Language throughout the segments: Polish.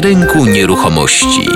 Rynku nieruchomości.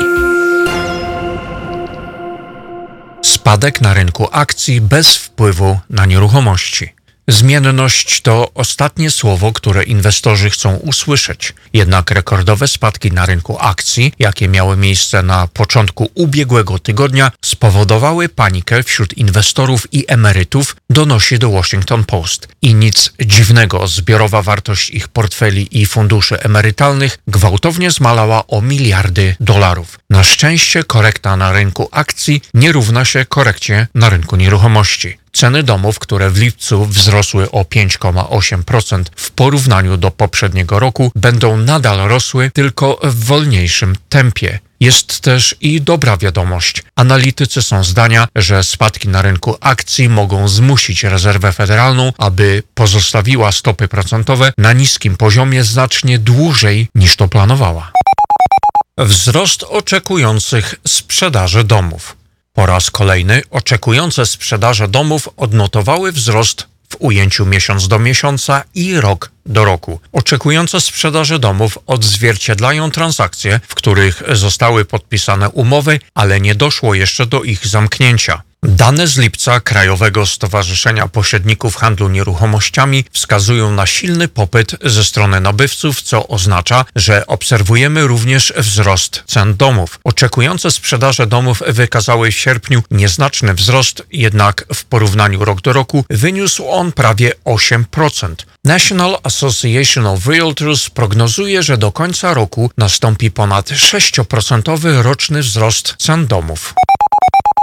Spadek na rynku akcji bez wpływu na nieruchomości. Zmienność to ostatnie słowo, które inwestorzy chcą usłyszeć. Jednak rekordowe spadki na rynku akcji, jakie miały miejsce na początku ubiegłego tygodnia, spowodowały panikę wśród inwestorów i emerytów, donosi The Washington Post. I nic dziwnego, zbiorowa wartość ich portfeli i funduszy emerytalnych gwałtownie zmalała o miliardy dolarów. Na szczęście korekta na rynku akcji nie równa się korekcie na rynku nieruchomości. Ceny domów, które w lipcu wzrosły o 5,8% w porównaniu do poprzedniego roku, będą nadal rosły tylko w wolniejszym tempie. Jest też i dobra wiadomość. Analitycy są zdania, że spadki na rynku akcji mogą zmusić rezerwę federalną, aby pozostawiła stopy procentowe na niskim poziomie znacznie dłużej niż to planowała. Wzrost oczekujących sprzedaży domów. Po raz kolejny oczekujące sprzedaże domów odnotowały wzrost w ujęciu miesiąc do miesiąca i rok do roku. Oczekujące sprzedaże domów odzwierciedlają transakcje, w których zostały podpisane umowy, ale nie doszło jeszcze do ich zamknięcia. Dane z lipca Krajowego Stowarzyszenia Pośredników Handlu Nieruchomościami wskazują na silny popyt ze strony nabywców, co oznacza, że obserwujemy również wzrost cen domów. Oczekujące sprzedaże domów wykazały w sierpniu nieznaczny wzrost, jednak w porównaniu rok do roku wyniósł on prawie 8%. National Association of Realtors prognozuje, że do końca roku nastąpi ponad 6% roczny wzrost cen domów.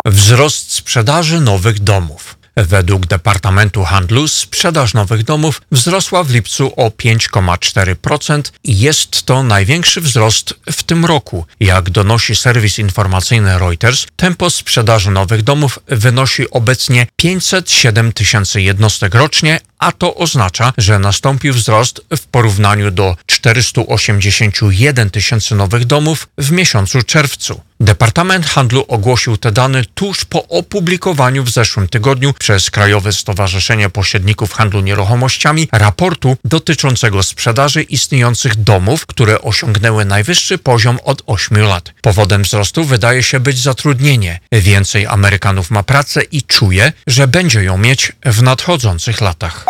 Wzrost sprzedaży nowych domów. Według Departamentu Handlu sprzedaż nowych domów wzrosła w lipcu o 5,4% i jest to największy wzrost w tym roku. Jak donosi serwis informacyjny Reuters, tempo sprzedaży nowych domów wynosi obecnie 507 tysięcy jednostek rocznie, a to oznacza, że nastąpił wzrost w porównaniu do 481 tysięcy nowych domów w miesiącu czerwcu. Departament Handlu ogłosił te dane tuż po opublikowaniu w zeszłym tygodniu przez Krajowe Stowarzyszenie Pośredników Handlu Nieruchomościami raportu dotyczącego sprzedaży istniejących domów, które osiągnęły najwyższy poziom od 8 lat. Powodem wzrostu wydaje się być zatrudnienie. Więcej Amerykanów ma pracę i czuje, że będzie ją mieć w nadchodzących latach.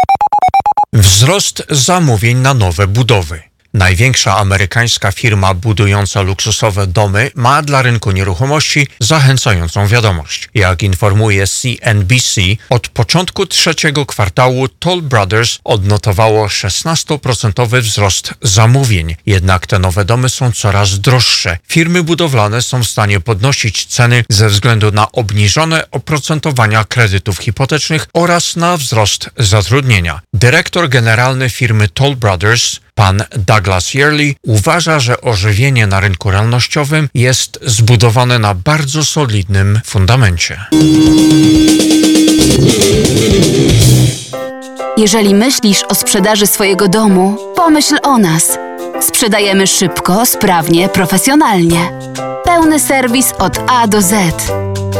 Wzrost zamówień na nowe budowy. Największa amerykańska firma budująca luksusowe domy ma dla rynku nieruchomości zachęcającą wiadomość. Jak informuje CNBC, od początku trzeciego kwartału Toll Brothers odnotowało 16% wzrost zamówień. Jednak te nowe domy są coraz droższe. Firmy budowlane są w stanie podnosić ceny ze względu na obniżone oprocentowania kredytów hipotecznych oraz na wzrost zatrudnienia. Dyrektor generalny firmy Toll Brothers Pan Douglas Yearley uważa, że ożywienie na rynku realnościowym jest zbudowane na bardzo solidnym fundamencie. Jeżeli myślisz o sprzedaży swojego domu, pomyśl o nas. Sprzedajemy szybko, sprawnie, profesjonalnie. Pełny serwis od A do Z.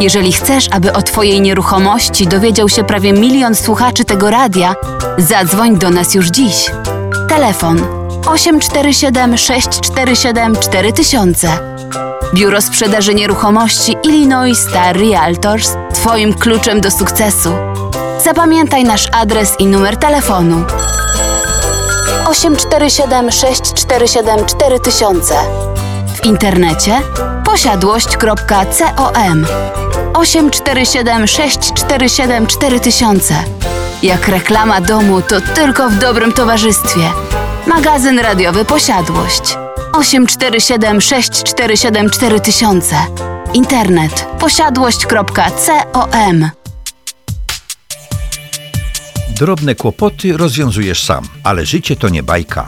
Jeżeli chcesz, aby o Twojej nieruchomości dowiedział się prawie milion słuchaczy tego radia, zadzwoń do nas już dziś. Telefon 847 647 4000. Biuro Sprzedaży Nieruchomości Illinois Star Realtors Twoim kluczem do sukcesu. Zapamiętaj nasz adres i numer telefonu. 847 647 4000. W internecie posiadłość.com 847 647 4000. Jak reklama domu, to tylko w dobrym towarzystwie. Magazyn radiowy Posiadłość. 847 647 4000. Internet posiadłość.com Drobne kłopoty rozwiązujesz sam, ale życie to nie bajka.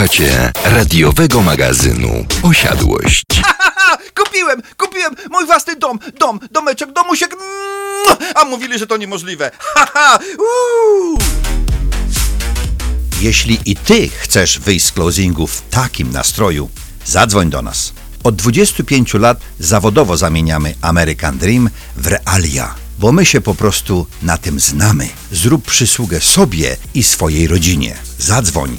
Słuchacie radiowego magazynu Posiadłość. kupiłem, kupiłem mój własny dom, dom, domeczek, domusiek. A mówili, że to niemożliwe. Haha, Jeśli i ty chcesz wyjść z closingu w takim nastroju, zadzwoń do nas. Od 25 lat zawodowo zamieniamy American Dream w realia, bo my się po prostu na tym znamy. Zrób przysługę sobie i swojej rodzinie. Zadzwoń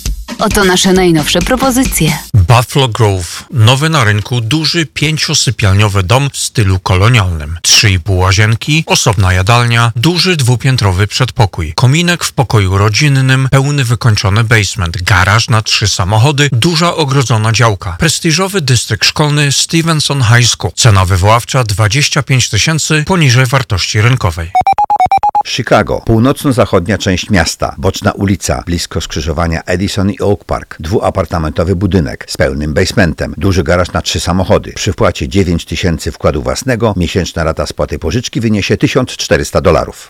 Oto nasze najnowsze propozycje. Buffalo Grove. Nowy na rynku, duży pięciosypialniowy dom w stylu kolonialnym. Trzy i pół łazienki, osobna jadalnia, duży dwupiętrowy przedpokój. Kominek w pokoju rodzinnym, pełny wykończony basement, garaż na trzy samochody, duża ogrodzona działka. Prestiżowy dystrykt szkolny Stevenson High School. Cena wywoławcza 25 tysięcy poniżej wartości rynkowej. Chicago, północno-zachodnia część miasta, boczna ulica, blisko skrzyżowania Edison i Oak Park, dwuapartamentowy budynek z pełnym basementem, duży garaż na trzy samochody. Przy wpłacie 9 tysięcy wkładu własnego, miesięczna rata spłaty pożyczki wyniesie 1400 dolarów.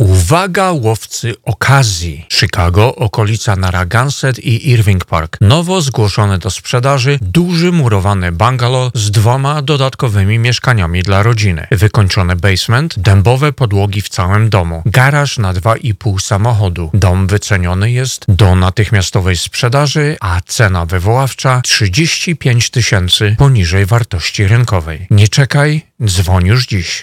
Uwaga łowcy okazji! Chicago, okolica Narragansett i Irving Park. Nowo zgłoszony do sprzedaży duży murowany bungalow z dwoma dodatkowymi mieszkaniami dla rodziny. Wykończony basement, dębowe podłogi w całym domu, garaż na 2,5 samochodu. Dom wyceniony jest do natychmiastowej sprzedaży, a cena wywoławcza 35 tysięcy poniżej wartości rynkowej. Nie czekaj, dzwoń już dziś.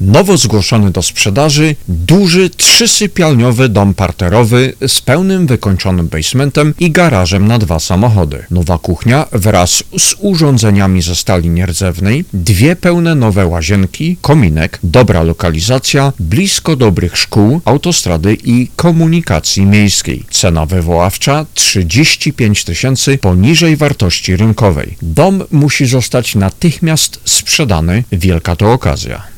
Nowo zgłoszony do sprzedaży duży trzysypialniowy dom parterowy z pełnym wykończonym basementem i garażem na dwa samochody. Nowa kuchnia wraz z urządzeniami ze stali nierdzewnej, dwie pełne nowe łazienki, kominek, dobra lokalizacja, blisko dobrych szkół, autostrady i komunikacji miejskiej. Cena wywoławcza 35 tysięcy poniżej wartości rynkowej. Dom musi zostać natychmiast sprzedany. Wielka to okazja.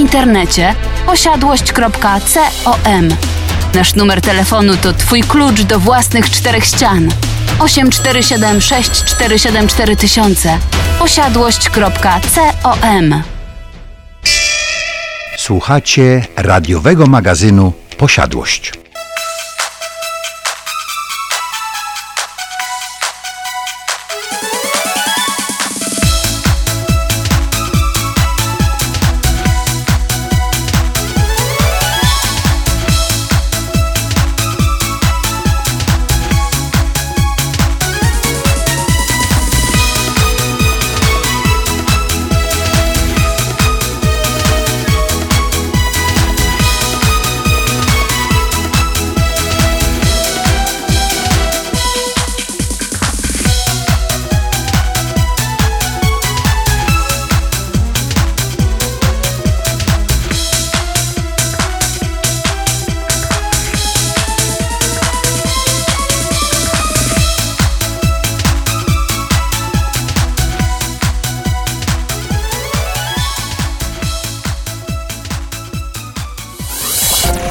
Internecie posiadłość.com. Nasz numer telefonu to Twój klucz do własnych czterech ścian. 847 647 4000. Posiadłość.com. Słuchacie radiowego magazynu Posiadłość.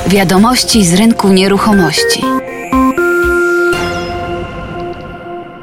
Wiadomości z rynku nieruchomości.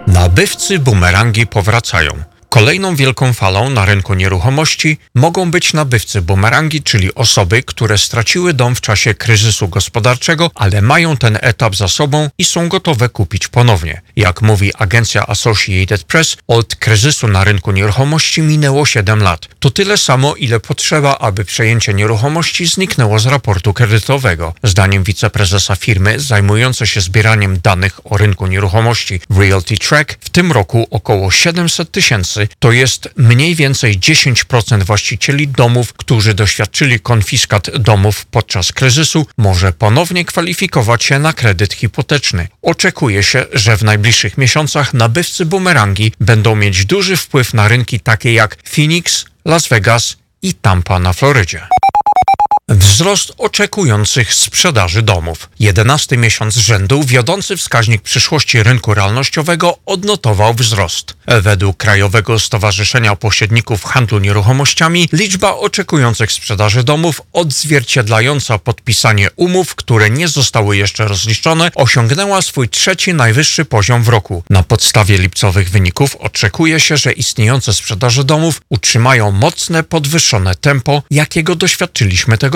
Nabywcy bumerangi powracają. Kolejną wielką falą na rynku nieruchomości mogą być nabywcy bumerangi, czyli osoby, które straciły dom w czasie kryzysu gospodarczego, ale mają ten etap za sobą i są gotowe kupić ponownie. Jak mówi agencja Associated Press, od kryzysu na rynku nieruchomości minęło 7 lat. To tyle samo, ile potrzeba, aby przejęcie nieruchomości zniknęło z raportu kredytowego. Zdaniem wiceprezesa firmy zajmującej się zbieraniem danych o rynku nieruchomości Realty Track, w tym roku około 700 tysięcy to jest mniej więcej 10% właścicieli domów, którzy doświadczyli konfiskat domów podczas kryzysu, może ponownie kwalifikować się na kredyt hipoteczny. Oczekuje się, że w najbliższych miesiącach nabywcy bumerangi będą mieć duży wpływ na rynki takie jak Phoenix, Las Vegas i Tampa na Florydzie. Wzrost oczekujących sprzedaży domów. Jedenasty miesiąc rzędu wiodący wskaźnik przyszłości rynku realnościowego odnotował wzrost. Według Krajowego Stowarzyszenia Pośredników Handlu Nieruchomościami liczba oczekujących sprzedaży domów odzwierciedlająca podpisanie umów, które nie zostały jeszcze rozliczone, osiągnęła swój trzeci najwyższy poziom w roku. Na podstawie lipcowych wyników oczekuje się, że istniejące sprzedaże domów utrzymają mocne, podwyższone tempo, jakiego doświadczyliśmy tego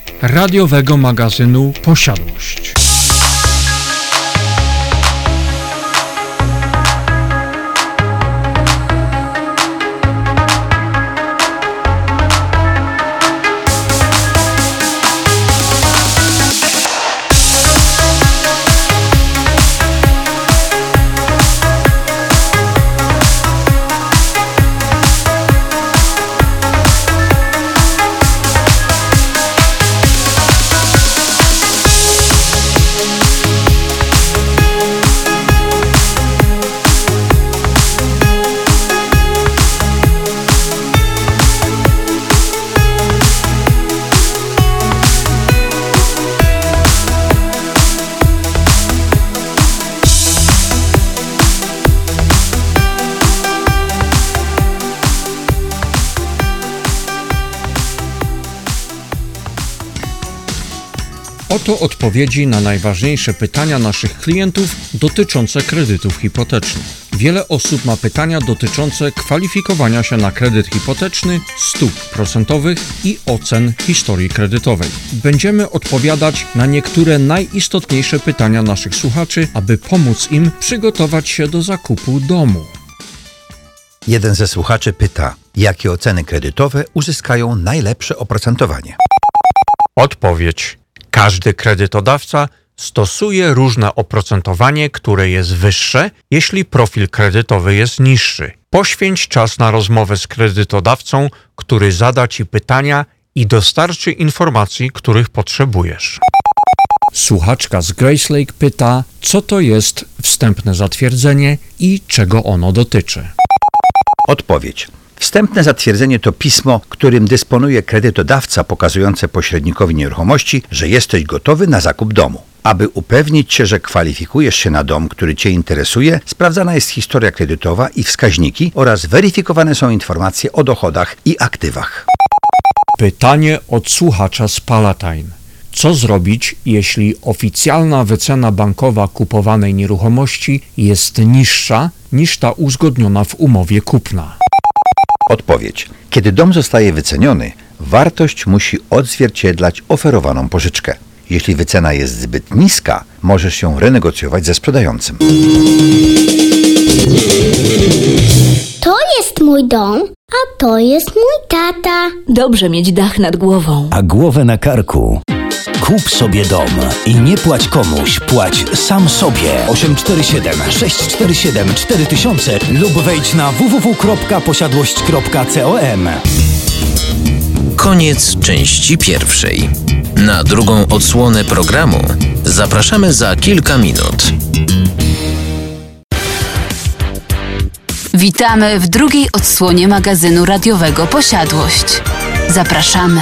radiowego magazynu Posiadłość. Oto odpowiedzi na najważniejsze pytania naszych klientów dotyczące kredytów hipotecznych. Wiele osób ma pytania dotyczące kwalifikowania się na kredyt hipoteczny, stóp procentowych i ocen historii kredytowej. Będziemy odpowiadać na niektóre najistotniejsze pytania naszych słuchaczy, aby pomóc im przygotować się do zakupu domu. Jeden ze słuchaczy pyta, jakie oceny kredytowe uzyskają najlepsze oprocentowanie. Odpowiedź. Każdy kredytodawca stosuje różne oprocentowanie, które jest wyższe, jeśli profil kredytowy jest niższy. Poświęć czas na rozmowę z kredytodawcą, który zada Ci pytania i dostarczy informacji, których potrzebujesz. Słuchaczka z Grace Lake pyta, co to jest wstępne zatwierdzenie i czego ono dotyczy. Odpowiedź. Wstępne zatwierdzenie to pismo, którym dysponuje kredytodawca pokazujące pośrednikowi nieruchomości, że jesteś gotowy na zakup domu. Aby upewnić się, że kwalifikujesz się na dom, który Cię interesuje, sprawdzana jest historia kredytowa i wskaźniki oraz weryfikowane są informacje o dochodach i aktywach. Pytanie od słuchacza z Palatine. Co zrobić, jeśli oficjalna wycena bankowa kupowanej nieruchomości jest niższa niż ta uzgodniona w umowie kupna? Odpowiedź. Kiedy dom zostaje wyceniony, wartość musi odzwierciedlać oferowaną pożyczkę. Jeśli wycena jest zbyt niska, możesz ją renegocjować ze sprzedającym. To jest mój dom, a to jest mój tata. Dobrze mieć dach nad głową. a głowę na karku. Kup sobie dom i nie płać komuś, płać sam sobie. 847 647 4000 lub wejdź na www.posiadłość.com. Koniec części pierwszej. Na drugą odsłonę programu Zapraszamy za kilka minut. Witamy w drugiej odsłonie magazynu radiowego Posiadłość. Zapraszamy.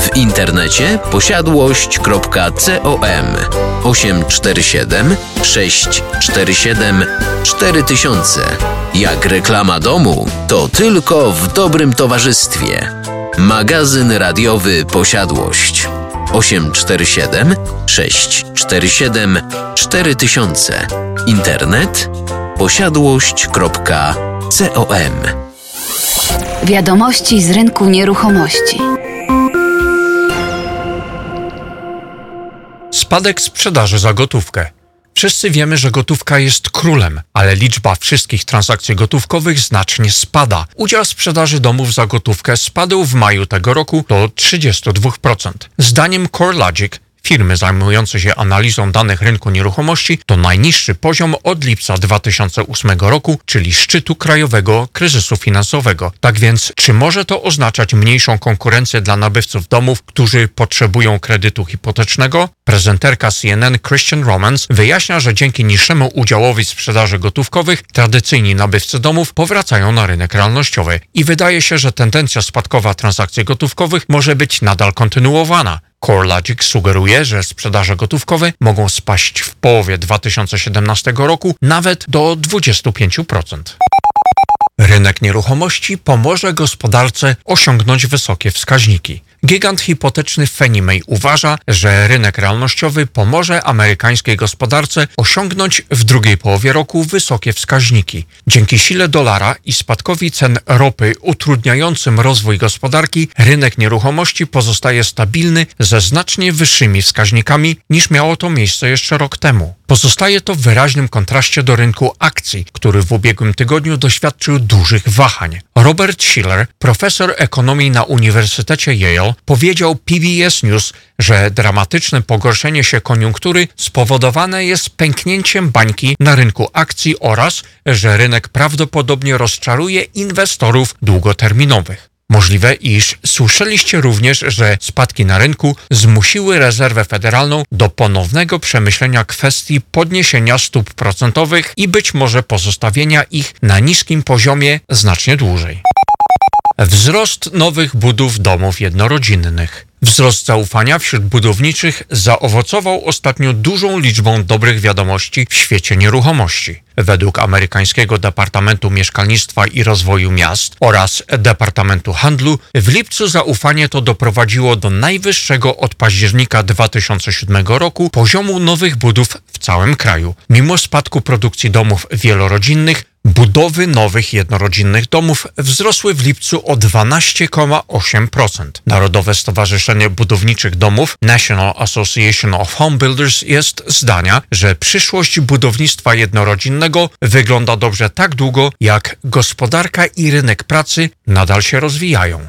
w internecie posiadłość.com 847 647 4000 Jak reklama domu, to tylko w dobrym towarzystwie. Magazyn radiowy Posiadłość 847 647 4000 Internet posiadłość.com Wiadomości z rynku nieruchomości. Spadek sprzedaży za gotówkę. Wszyscy wiemy, że gotówka jest królem, ale liczba wszystkich transakcji gotówkowych znacznie spada. Udział sprzedaży domów za gotówkę spadł w maju tego roku do 32%. Zdaniem CoreLogic firmy zajmujące się analizą danych rynku nieruchomości to najniższy poziom od lipca 2008 roku, czyli szczytu krajowego kryzysu finansowego. Tak więc, czy może to oznaczać mniejszą konkurencję dla nabywców domów, którzy potrzebują kredytu hipotecznego? Prezenterka CNN Christian Romans wyjaśnia, że dzięki niższemu udziałowi sprzedaży gotówkowych tradycyjni nabywcy domów powracają na rynek realnościowy i wydaje się, że tendencja spadkowa transakcji gotówkowych może być nadal kontynuowana. CoreLogic sugeruje, że sprzedaże gotówkowe mogą spaść w połowie 2017 roku nawet do 25%. Rynek nieruchomości pomoże gospodarce osiągnąć wysokie wskaźniki. Gigant hipoteczny Fannie Mae uważa, że rynek realnościowy pomoże amerykańskiej gospodarce osiągnąć w drugiej połowie roku wysokie wskaźniki. Dzięki sile dolara i spadkowi cen ropy utrudniającym rozwój gospodarki, rynek nieruchomości pozostaje stabilny ze znacznie wyższymi wskaźnikami niż miało to miejsce jeszcze rok temu. Pozostaje to w wyraźnym kontraście do rynku akcji, który w ubiegłym tygodniu doświadczył dużych wahań. Robert Schiller, profesor ekonomii na Uniwersytecie Yale, powiedział PBS News, że dramatyczne pogorszenie się koniunktury spowodowane jest pęknięciem bańki na rynku akcji oraz, że rynek prawdopodobnie rozczaruje inwestorów długoterminowych. Możliwe, iż słyszeliście również, że spadki na rynku zmusiły rezerwę federalną do ponownego przemyślenia kwestii podniesienia stóp procentowych i być może pozostawienia ich na niskim poziomie znacznie dłużej. Wzrost nowych budów domów jednorodzinnych. Wzrost zaufania wśród budowniczych zaowocował ostatnio dużą liczbą dobrych wiadomości w świecie nieruchomości. Według amerykańskiego Departamentu Mieszkalnictwa i Rozwoju Miast oraz Departamentu Handlu w lipcu zaufanie to doprowadziło do najwyższego od października 2007 roku poziomu nowych budów w całym kraju. Mimo spadku produkcji domów wielorodzinnych, Budowy nowych jednorodzinnych domów wzrosły w lipcu o 12,8%. Narodowe Stowarzyszenie Budowniczych Domów National Association of Home Builders jest zdania, że przyszłość budownictwa jednorodzinnego wygląda dobrze tak długo, jak gospodarka i rynek pracy nadal się rozwijają.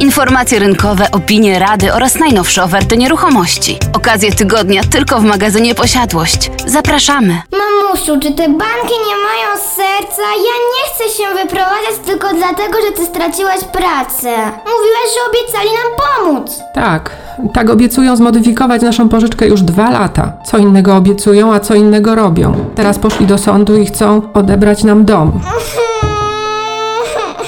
Informacje rynkowe, opinie, rady oraz najnowsze oferty nieruchomości. Okazje tygodnia tylko w magazynie Posiadłość. Zapraszamy! Mamusiu, czy te banki nie mają serca? Ja nie chcę się wyprowadzać tylko dlatego, że ty straciłaś pracę. Mówiłaś, że obiecali nam pomóc. Tak, tak obiecują zmodyfikować naszą pożyczkę już dwa lata. Co innego obiecują, a co innego robią. Teraz poszli do sądu i chcą odebrać nam dom.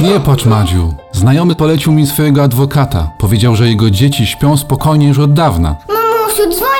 Nie płacz, Madziu. Znajomy polecił mi swojego adwokata. Powiedział, że jego dzieci śpią spokojnie już od dawna. Mamusiu, dzwoń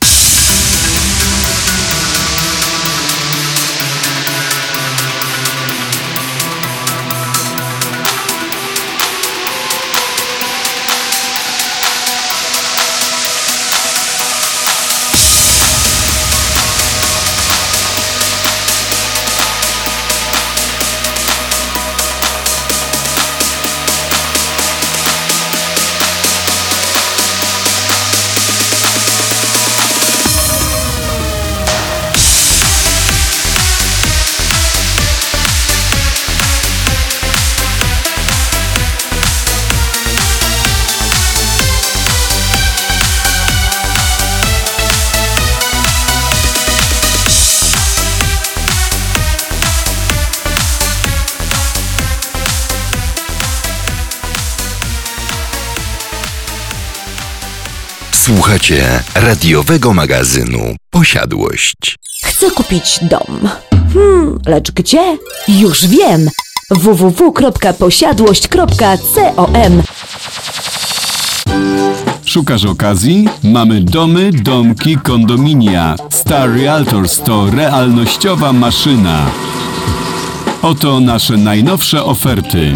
Słuchacie radiowego magazynu Posiadłość. Chcę kupić dom. Hmm, lecz gdzie? Już wiem! www.posiadłość.com Szukasz okazji? Mamy domy, domki, kondominia. Star Realtors to realnościowa maszyna. Oto nasze najnowsze oferty.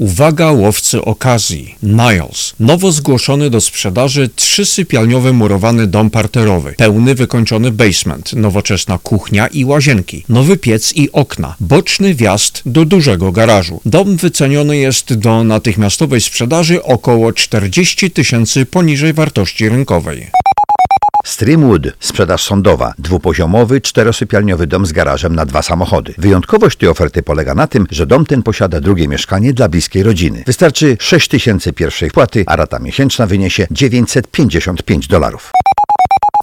Uwaga łowcy okazji. Niles. Nowo zgłoszony do sprzedaży trzysypialniowy murowany dom parterowy. Pełny wykończony basement, nowoczesna kuchnia i łazienki, nowy piec i okna, boczny wjazd do dużego garażu. Dom wyceniony jest do natychmiastowej sprzedaży około 40 tysięcy poniżej wartości rynkowej. Streamwood, sprzedaż sądowa, dwupoziomowy, czterosypialniowy dom z garażem na dwa samochody. Wyjątkowość tej oferty polega na tym, że dom ten posiada drugie mieszkanie dla bliskiej rodziny. Wystarczy 6 tysięcy pierwszej wpłaty, a rata miesięczna wyniesie 955 dolarów.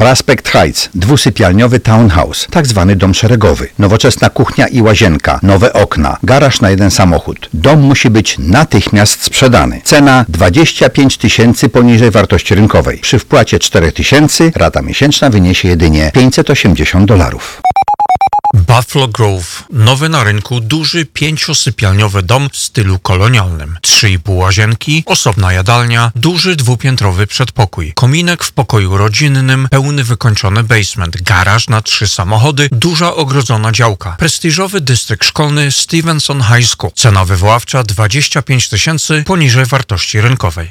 Prospect Heights, dwusypialniowy townhouse, tak zwany dom szeregowy. Nowoczesna kuchnia i łazienka, nowe okna, garaż na jeden samochód. Dom musi być natychmiast sprzedany. Cena 25 tysięcy poniżej wartości rynkowej. Przy wpłacie 4 tysięcy rata miesięczna wyniesie jedynie 580 dolarów. Buffalo Grove. Nowy na rynku, duży pięciosypialniowy dom w stylu kolonialnym. Trzy i pół łazienki, osobna jadalnia, duży dwupiętrowy przedpokój. Kominek w pokoju rodzinnym, pełny wykończony basement, garaż na trzy samochody, duża ogrodzona działka. Prestiżowy dystrykt szkolny Stevenson High School. Cena wywoławcza 25 tysięcy poniżej wartości rynkowej.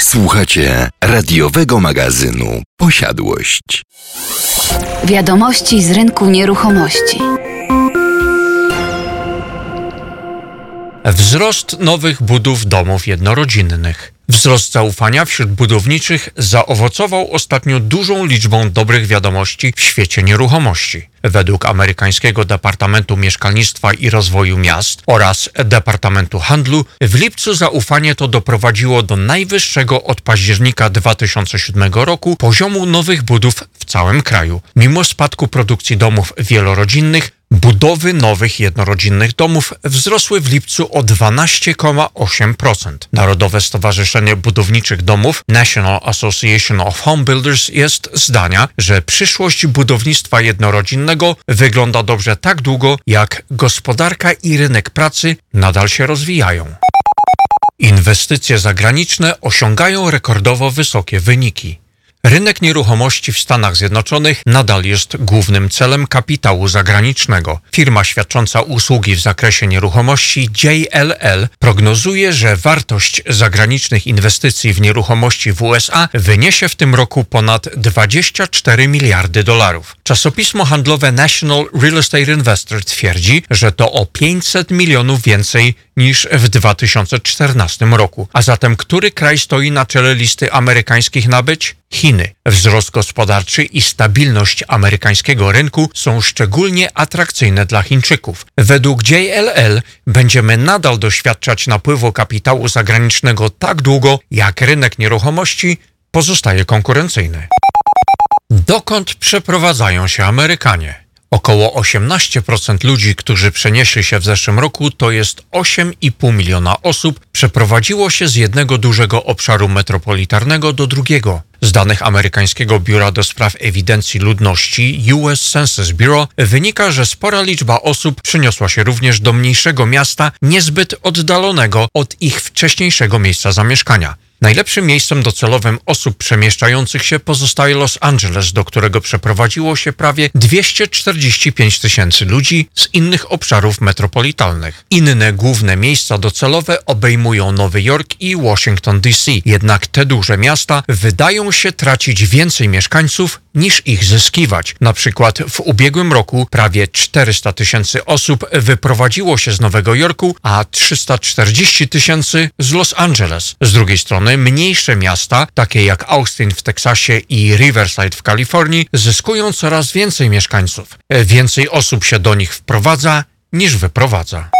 Słuchacie radiowego magazynu Posiadłość. Wiadomości z rynku nieruchomości. Wzrost nowych budów domów jednorodzinnych. Wzrost zaufania wśród budowniczych zaowocował ostatnio dużą liczbą dobrych wiadomości w świecie nieruchomości. Według amerykańskiego Departamentu Mieszkalnictwa i Rozwoju Miast oraz Departamentu Handlu w lipcu zaufanie to doprowadziło do najwyższego od października 2007 roku poziomu nowych budów w całym kraju. Mimo spadku produkcji domów wielorodzinnych, Budowy nowych jednorodzinnych domów wzrosły w lipcu o 12,8%. Narodowe Stowarzyszenie Budowniczych Domów National Association of Home Builders jest zdania, że przyszłość budownictwa jednorodzinnego wygląda dobrze tak długo, jak gospodarka i rynek pracy nadal się rozwijają. Inwestycje zagraniczne osiągają rekordowo wysokie wyniki. Rynek nieruchomości w Stanach Zjednoczonych nadal jest głównym celem kapitału zagranicznego. Firma świadcząca usługi w zakresie nieruchomości JLL prognozuje, że wartość zagranicznych inwestycji w nieruchomości w USA wyniesie w tym roku ponad 24 miliardy dolarów. Czasopismo handlowe National Real Estate Investor twierdzi, że to o 500 milionów więcej niż w 2014 roku. A zatem który kraj stoi na czele listy amerykańskich nabyć? Chiny. Wzrost gospodarczy i stabilność amerykańskiego rynku są szczególnie atrakcyjne dla Chińczyków. Według JLL będziemy nadal doświadczać napływu kapitału zagranicznego tak długo, jak rynek nieruchomości pozostaje konkurencyjny. Dokąd przeprowadzają się Amerykanie? Około 18% ludzi, którzy przenieśli się w zeszłym roku, to jest 8,5 miliona osób, przeprowadziło się z jednego dużego obszaru metropolitarnego do drugiego. Z danych amerykańskiego Biura do Spraw Ewidencji Ludności US Census Bureau wynika, że spora liczba osób przyniosła się również do mniejszego miasta niezbyt oddalonego od ich wcześniejszego miejsca zamieszkania. Najlepszym miejscem docelowym osób przemieszczających się pozostaje Los Angeles, do którego przeprowadziło się prawie 245 tysięcy ludzi z innych obszarów metropolitalnych. Inne główne miejsca docelowe obejmują Nowy Jork i Washington DC, jednak te duże miasta wydają się tracić więcej mieszkańców niż ich zyskiwać. Na przykład w ubiegłym roku prawie 400 tysięcy osób wyprowadziło się z Nowego Jorku, a 340 tysięcy z Los Angeles. Z drugiej strony mniejsze miasta, takie jak Austin w Teksasie i Riverside w Kalifornii, zyskują coraz więcej mieszkańców. Więcej osób się do nich wprowadza niż wyprowadza.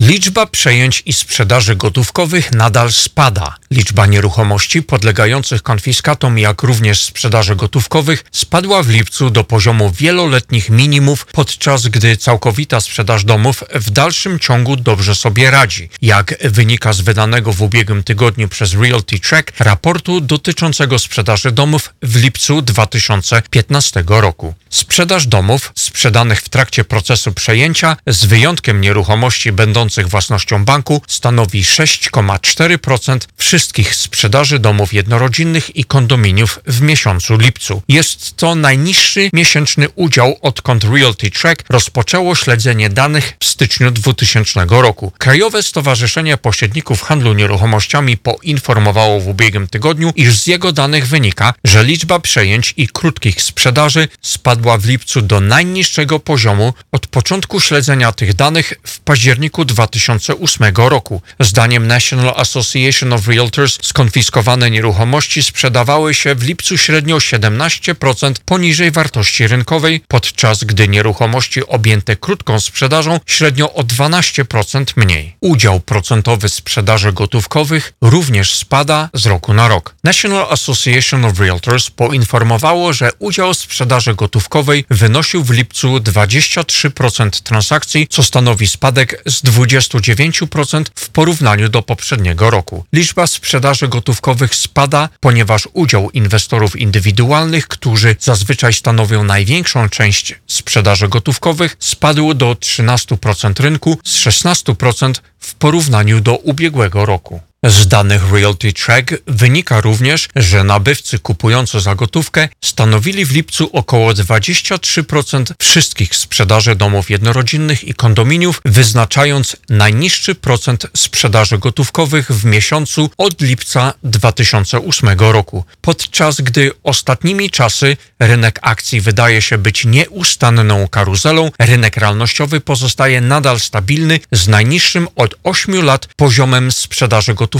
Liczba przejęć i sprzedaży gotówkowych nadal spada. Liczba nieruchomości podlegających konfiskatom, jak również sprzedaży gotówkowych, spadła w lipcu do poziomu wieloletnich minimów, podczas gdy całkowita sprzedaż domów w dalszym ciągu dobrze sobie radzi. Jak wynika z wydanego w ubiegłym tygodniu przez Realty Track raportu dotyczącego sprzedaży domów w lipcu 2015 roku. Sprzedaż domów sprzedanych w trakcie procesu przejęcia, z wyjątkiem nieruchomości będących własnością banku, stanowi 6,4% wszystkich sprzedaży domów jednorodzinnych i kondominiów w miesiącu lipcu. Jest to najniższy miesięczny udział, odkąd Realty Track rozpoczęło śledzenie danych w styczniu 2000 roku. Krajowe Stowarzyszenie Pośredników Handlu Nieruchomościami poinformowało w ubiegłym tygodniu, iż z jego danych wynika, że liczba przejęć i krótkich sprzedaży spadła w lipcu do najniższego poziomu od początku śledzenia tych danych w październiku 2008 roku. Zdaniem National Association of Realtors skonfiskowane nieruchomości sprzedawały się w lipcu średnio 17% poniżej wartości rynkowej, podczas gdy nieruchomości objęte krótką sprzedażą średnio o 12% mniej. Udział procentowy sprzedaży gotówkowych również spada z roku na rok. National Association of Realtors poinformowało, że udział sprzedaży gotówkowej wynosił w lipcu 23% transakcji, co stanowi spadek z 29% w porównaniu do poprzedniego roku. Liczba sprzedaży gotówkowych spada, ponieważ udział inwestorów indywidualnych, którzy zazwyczaj stanowią największą część sprzedaży gotówkowych, spadł do 13% rynku z 16% w porównaniu do ubiegłego roku. Z danych Realty Track wynika również, że nabywcy kupujący za gotówkę stanowili w lipcu około 23% wszystkich sprzedaży domów jednorodzinnych i kondominiów, wyznaczając najniższy procent sprzedaży gotówkowych w miesiącu od lipca 2008 roku, podczas gdy ostatnimi czasy rynek akcji wydaje się być nieustanną karuzelą, rynek realnościowy pozostaje nadal stabilny z najniższym od 8 lat poziomem sprzedaży gotówkowych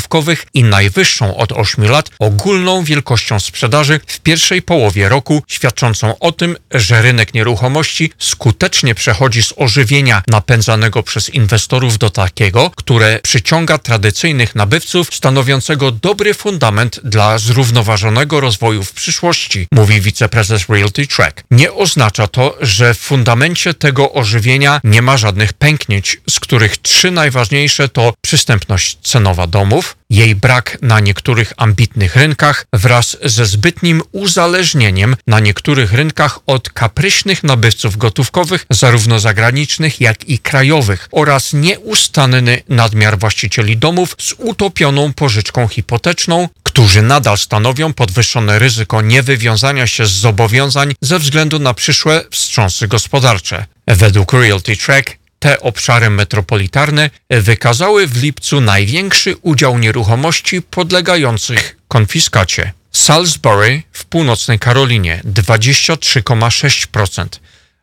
i najwyższą od 8 lat ogólną wielkością sprzedaży w pierwszej połowie roku, świadczącą o tym, że rynek nieruchomości skutecznie przechodzi z ożywienia napędzanego przez inwestorów do takiego, które przyciąga tradycyjnych nabywców, stanowiącego dobry fundament dla zrównoważonego rozwoju w przyszłości, mówi wiceprezes Realty Track. Nie oznacza to, że w fundamencie tego ożywienia nie ma żadnych pęknięć, z których trzy najważniejsze to przystępność cenowa domów, jej brak na niektórych ambitnych rynkach wraz ze zbytnim uzależnieniem na niektórych rynkach od kapryśnych nabywców gotówkowych, zarówno zagranicznych, jak i krajowych, oraz nieustanny nadmiar właścicieli domów z utopioną pożyczką hipoteczną, którzy nadal stanowią podwyższone ryzyko niewywiązania się z zobowiązań ze względu na przyszłe wstrząsy gospodarcze. Według Realty Track te obszary metropolitarne wykazały w lipcu największy udział nieruchomości podlegających konfiskacie. Salisbury w północnej Karolinie 23,6%,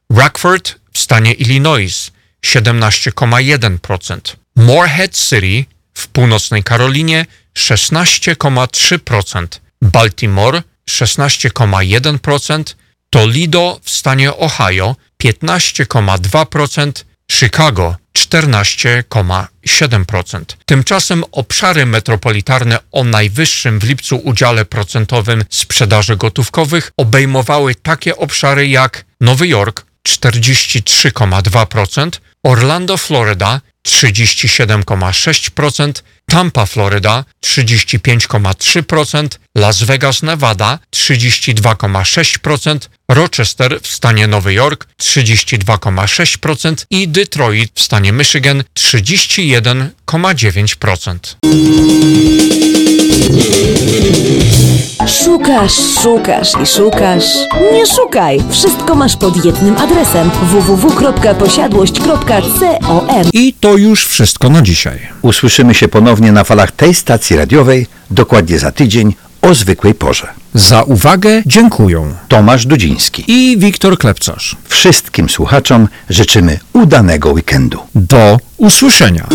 Rockford w stanie Illinois 17,1%, Morehead City w północnej Karolinie 16,3%, Baltimore 16,1%, Toledo w stanie Ohio 15,2%, Chicago 14,7%. Tymczasem obszary metropolitarne o najwyższym w lipcu udziale procentowym sprzedaży gotówkowych obejmowały takie obszary jak Nowy Jork 43,2%, Orlando, Florida 37,6%, Tampa, Florida 35,3%, Las Vegas, Nevada 32,6%, Rochester w stanie Nowy Jork 32,6% i Detroit w stanie Michigan 31,9%. Szukasz, szukasz i szukasz. Nie szukaj! Wszystko masz pod jednym adresem www.posiadłość.com. I to już wszystko na dzisiaj. Usłyszymy się ponownie na falach tej stacji radiowej, dokładnie za tydzień, o zwykłej porze. Za uwagę dziękuję Tomasz Dudziński. i Wiktor Klepcarz. Wszystkim słuchaczom życzymy udanego weekendu. Do usłyszenia.